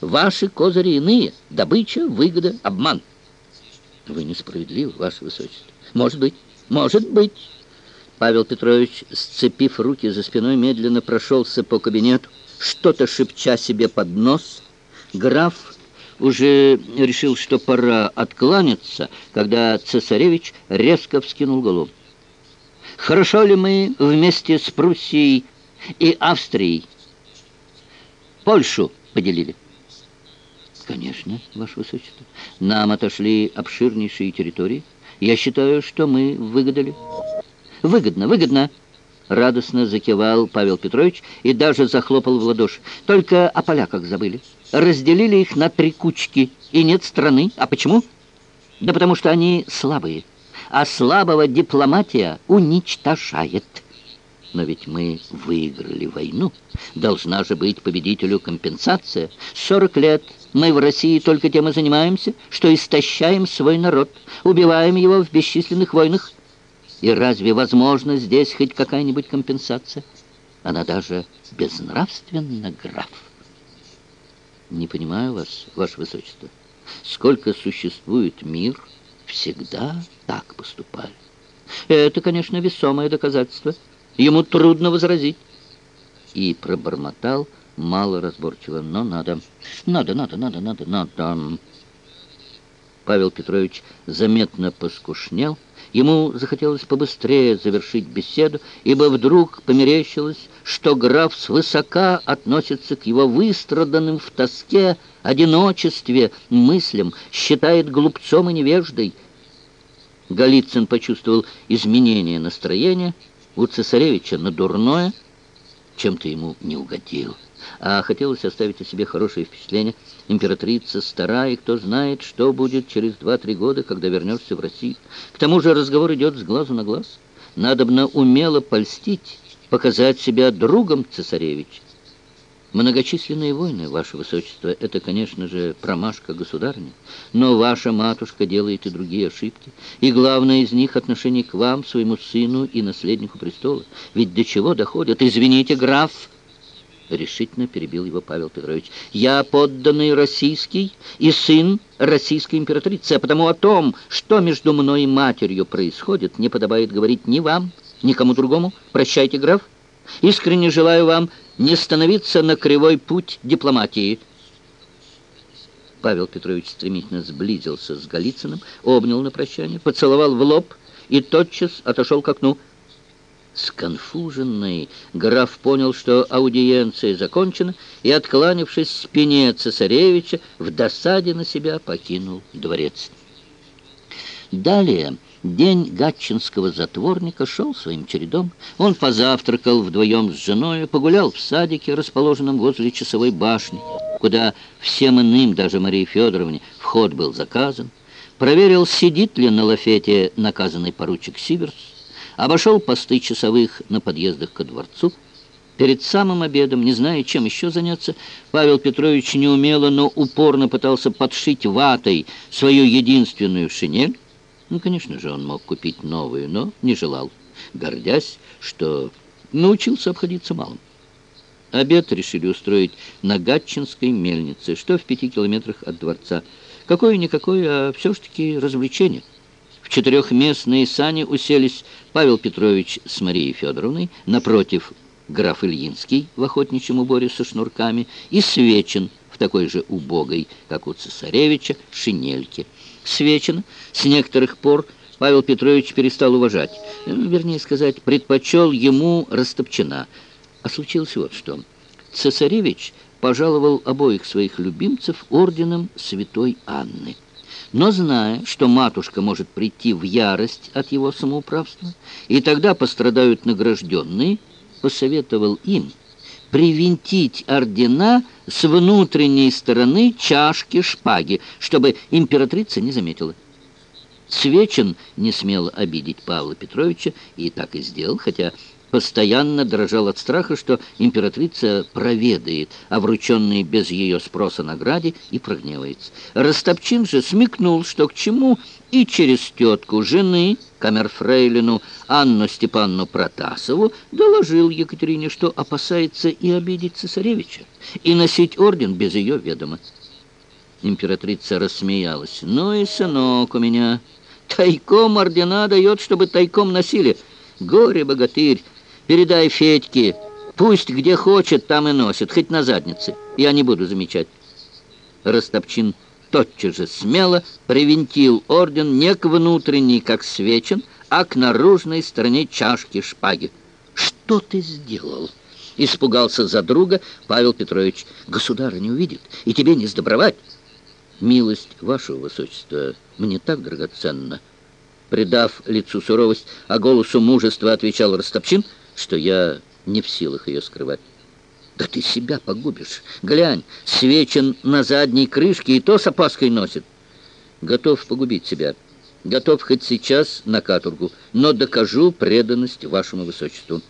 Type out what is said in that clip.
Ваши козыри иные. Добыча, выгода, обман. Вы несправедливы, Ваше Высочество. Может быть, может быть. Павел Петрович, сцепив руки за спиной, медленно прошелся по кабинету, что-то шепча себе под нос. Граф уже решил, что пора откланяться, когда цесаревич резко вскинул голову. «Хорошо ли мы вместе с Пруссией и Австрией Польшу поделили?» «Конечно, Ваше Высочество. Нам отошли обширнейшие территории. Я считаю, что мы выгодали». «Выгодно, выгодно!» Радостно закивал Павел Петрович и даже захлопал в ладоши. Только о поляках забыли. Разделили их на три кучки, и нет страны. А почему? Да потому что они слабые. А слабого дипломатия уничтожает. Но ведь мы выиграли войну. Должна же быть победителю компенсация. Сорок лет мы в России только тем и занимаемся, что истощаем свой народ, убиваем его в бесчисленных войнах. И разве возможно здесь хоть какая-нибудь компенсация? Она даже безнравственна, граф. Не понимаю вас, ваше высочество. Сколько существует мир, всегда так поступали. Это, конечно, весомое доказательство. Ему трудно возразить. И пробормотал малоразборчиво. Но надо, надо, надо, надо, надо, надо. Павел Петрович заметно поскушнел. Ему захотелось побыстрее завершить беседу, ибо вдруг померещилось, что граф свысока относится к его выстраданным в тоске, одиночестве, мыслям, считает глупцом и невеждой. Голицын почувствовал изменение настроения у цесаревича на дурное, чем-то ему не угодил а хотелось оставить о себе хорошее впечатление. Императрица стара, и кто знает, что будет через два-три года, когда вернешься в Россию. К тому же разговор идет с глазу на глаз. Надобно умело польстить, показать себя другом цесаревича. Многочисленные войны, Ваше Высочество, это, конечно же, промашка государни, но ваша матушка делает и другие ошибки, и главное из них отношение к вам, своему сыну и наследнику престола. Ведь до чего доходят? Извините, граф, — решительно перебил его Павел Петрович. «Я подданный российский и сын российской императрицы, а потому о том, что между мной и матерью происходит, не подобает говорить ни вам, ни кому другому. Прощайте, граф. Искренне желаю вам не становиться на кривой путь дипломатии». Павел Петрович стремительно сблизился с Голицыным, обнял на прощание, поцеловал в лоб и тотчас отошел к окну. Сконфуженный граф понял, что аудиенция закончена, и, откланившись спине цесаревича, в досаде на себя покинул дворец. Далее день гатчинского затворника шел своим чередом. Он позавтракал вдвоем с женой, погулял в садике, расположенном возле часовой башни, куда всем иным, даже Марии Федоровне, вход был заказан, проверил, сидит ли на лафете наказанный поручик Сиверс, обошел посты часовых на подъездах ко дворцу. Перед самым обедом, не зная, чем еще заняться, Павел Петрович неумело, но упорно пытался подшить ватой свою единственную шинель. Ну, конечно же, он мог купить новую, но не желал, гордясь, что научился обходиться малым. Обед решили устроить на Гатчинской мельнице, что в пяти километрах от дворца. Какое-никакое, а все-таки развлечение – в четырехместные сани уселись Павел Петрович с Марией Федоровной, напротив граф Ильинский в охотничьем уборе со шнурками и Свечин в такой же убогой, как у цесаревича, шинельке. Свечин с некоторых пор Павел Петрович перестал уважать, э, вернее сказать, предпочел ему Растопчина. А случилось вот что. Цесаревич пожаловал обоих своих любимцев орденом святой Анны но зная, что матушка может прийти в ярость от его самоуправства, и тогда пострадают награжденные, посоветовал им привинтить ордена с внутренней стороны чашки шпаги, чтобы императрица не заметила. Свечин не смел обидеть Павла Петровича и так и сделал, хотя постоянно дрожал от страха, что императрица проведает о врученной без ее спроса награде и прогневается. Растопчин же смекнул, что к чему, и через тетку жены, камерфрейлину Анну Степанну Протасову, доложил Екатерине, что опасается и обидеть цесаревича, и носить орден без ее ведома. Императрица рассмеялась. «Ну и сынок у меня. Тайком ордена дает, чтобы тайком носили. Горе-богатырь, передай Федьке, пусть где хочет, там и носит, хоть на заднице. Я не буду замечать». Растопчин тотчас же смело привинтил орден не к внутренней, как свечен, а к наружной стороне чашки шпаги. «Что ты сделал?» Испугался за друга Павел Петрович. «Государь не увидит, и тебе не сдобровать». «Милость вашего высочества мне так драгоценна!» Придав лицу суровость, а голосу мужество отвечал Растопчин, что я не в силах ее скрывать. «Да ты себя погубишь! Глянь, свечен на задней крышке и то с опаской носит!» «Готов погубить себя, готов хоть сейчас на каторгу, но докажу преданность вашему высочеству».